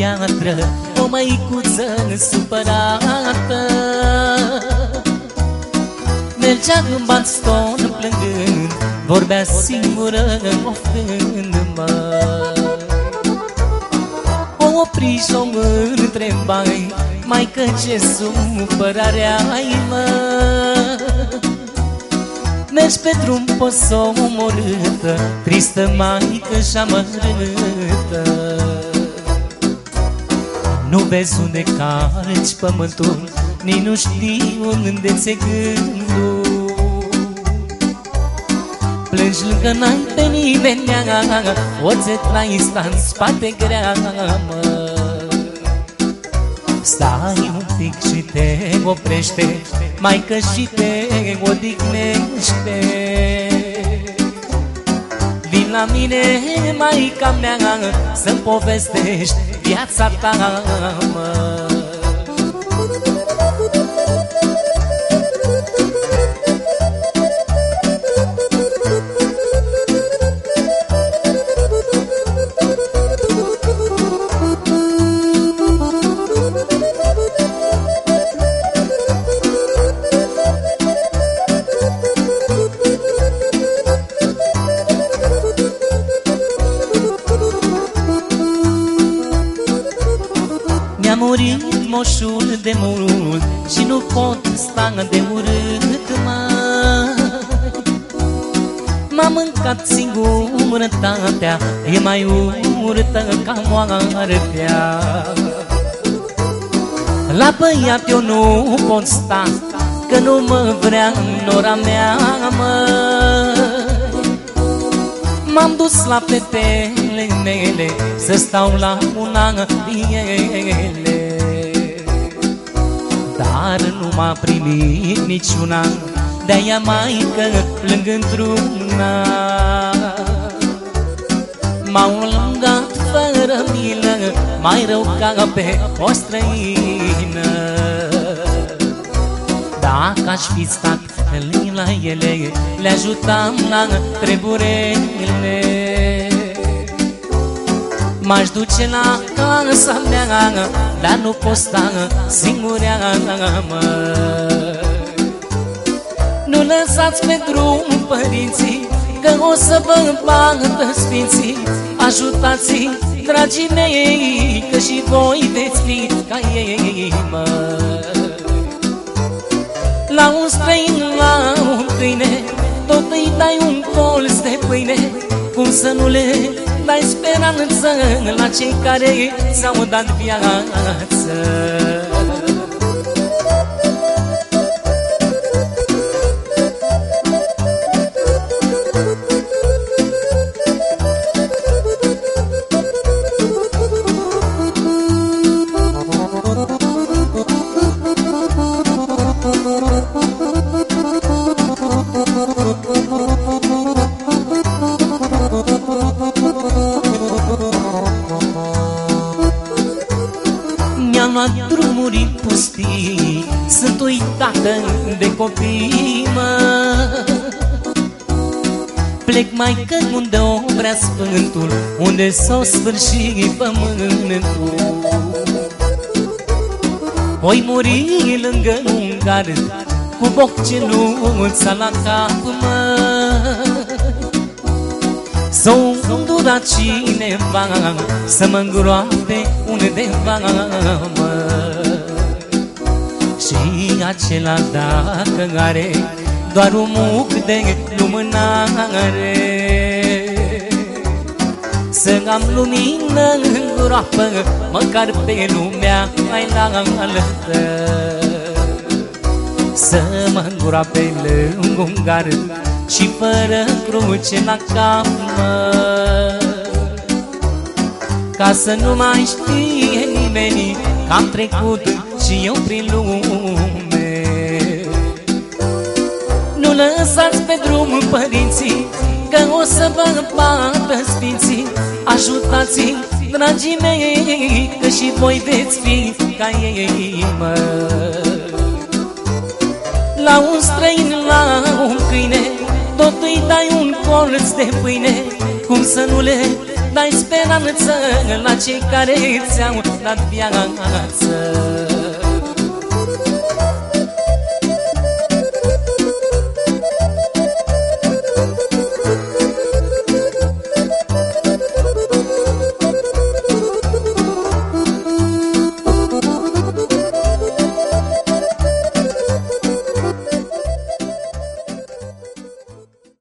piatră O măicuță supărată Mergea în baston plângând Vorbea singură oftându-mă. O opri și o întrebai Mai că ce supărare ai mă? Mergi pe drum poți o omorâtă Tristă maică și amărâtă Nu vezi unde calci pământul Nici nu știi unde ți-e gândul. Plângi lângă n-ai pe nimeni O ți trai sta în spate grea mă. Stai un pic și te oprește Mai că și te odihnește Vin la mine, maica mea Să-mi povestești viața ta, mă moșul de mult Și nu pot sta de urât mai. M-am mâncat singurătatea E mai urâtă ca moartea. La băiat eu nu pot sta Că nu mă vrea nora mea, mă. M-am dus la fetele mele Să stau la un an ele Dar nu m-a primit niciuna De-aia maică plâng într-una. M-au lungat fără milă Mai rău ca pe o străină. Dacă aș fi stat la ele Le ajutam la treburile M-aș duce la casa mea Dar nu pot sta singurea mă Nu lăsați pe drum părinții Că o să vă bată sfinții Ajutați-i, dragii mei Că și voi veți fi ca ei, mă la un străin, la un câine Tot îi dai un colț de pâine Cum să nu le dai speranță La cei care ți-au dat viață Sunt uitată de copii, mă. Plec mai că unde o vrea Sfântul Unde s-o sfârși pământul. Voi muri lângă un gard Cu bocceluța la cap, mă. S-o îndura cineva Să mă îngroape undeva, mă Și acela dacă are Doar un muc de lumânare. Să am lumină în groapă Măcar pe lumea mai altă Să mă îngroape lângă un gard și fără cruce la cap, mă Ca să nu mai știe nimeni Că am trecut și eu prin lume. Nu lăsați pe drum părinții Că o să vă bată sfinții. Ajutați-i, dragii mei Că și voi veți fi ca ei, mă. La un străin, la un câine tot îi dai un colț de pâine. Cum să nu le Dai speranță la cei care ți-au dat viață